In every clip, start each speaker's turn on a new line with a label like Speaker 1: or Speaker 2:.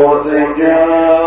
Speaker 1: خود جان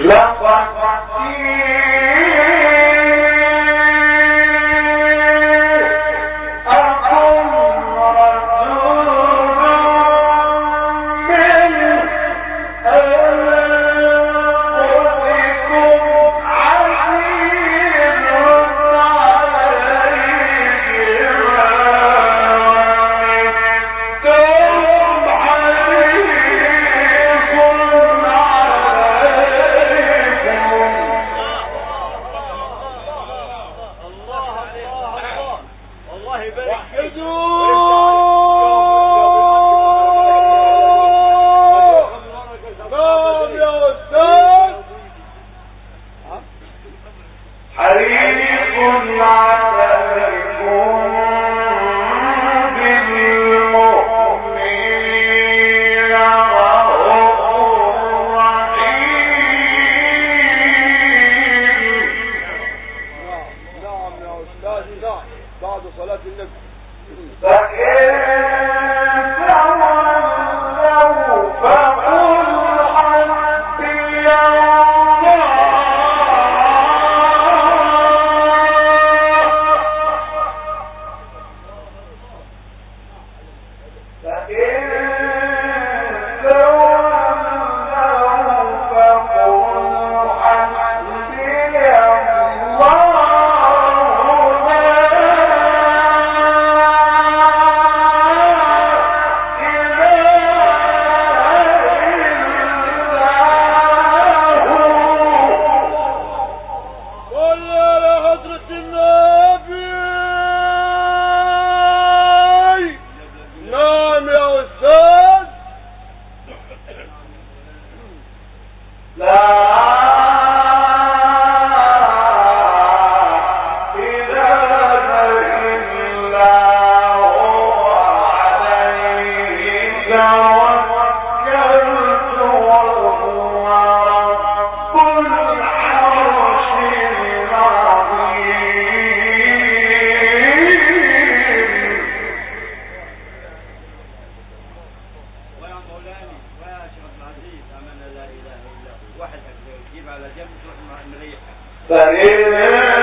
Speaker 1: لا أيحسب أن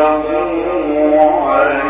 Speaker 1: وَهُوَ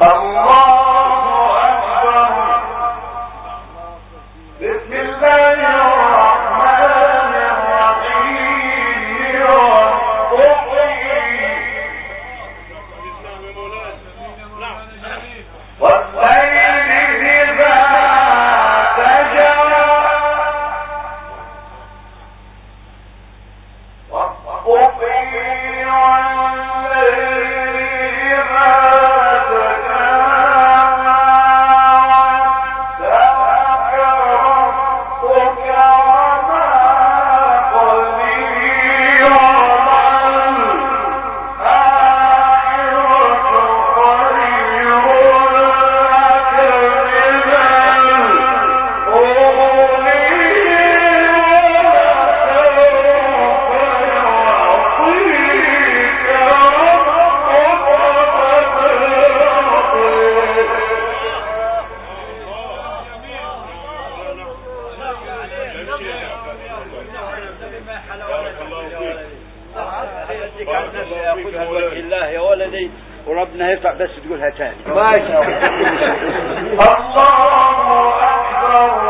Speaker 1: اللہ
Speaker 2: تاخذها لوجه الله يا ولدي. وربنا يرفع بس تقولها تاني ما شاء الله
Speaker 1: الله اكبر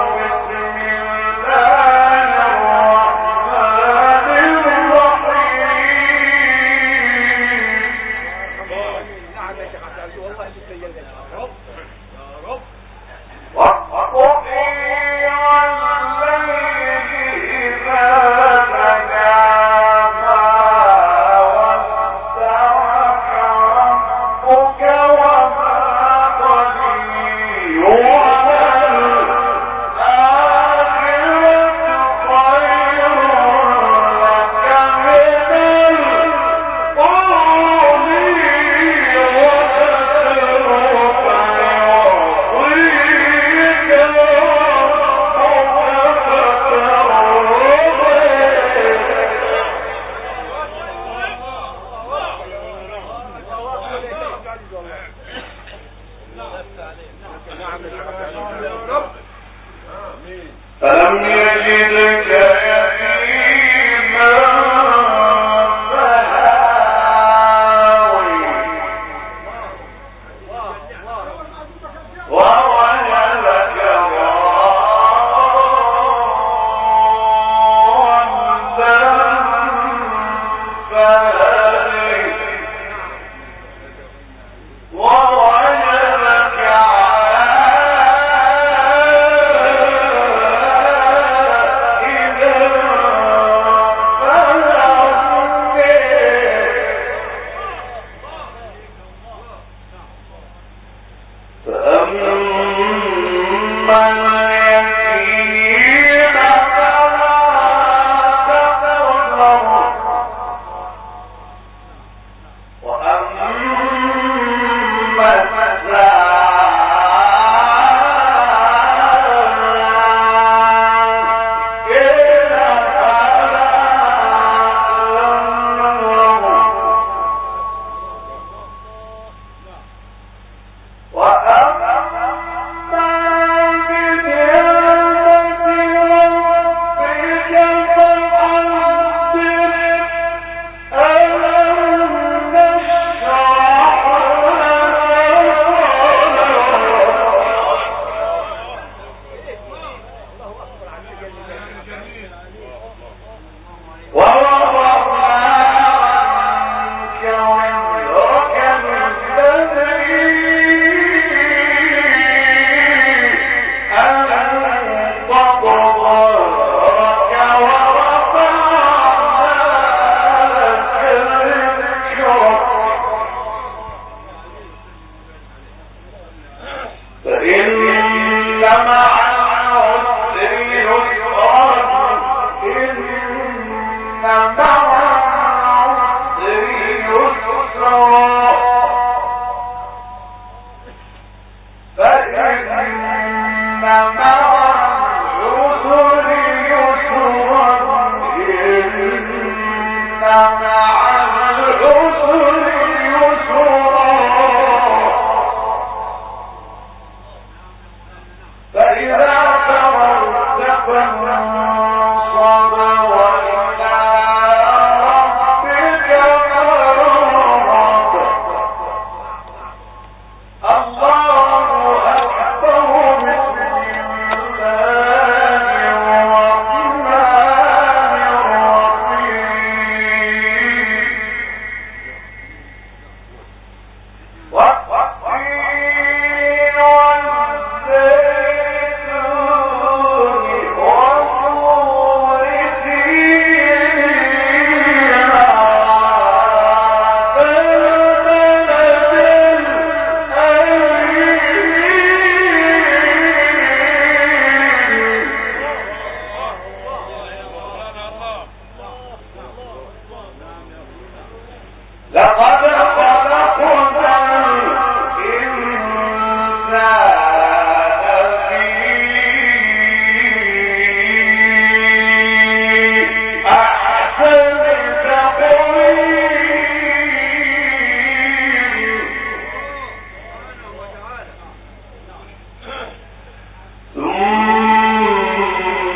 Speaker 1: للكافرين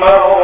Speaker 1: اللہ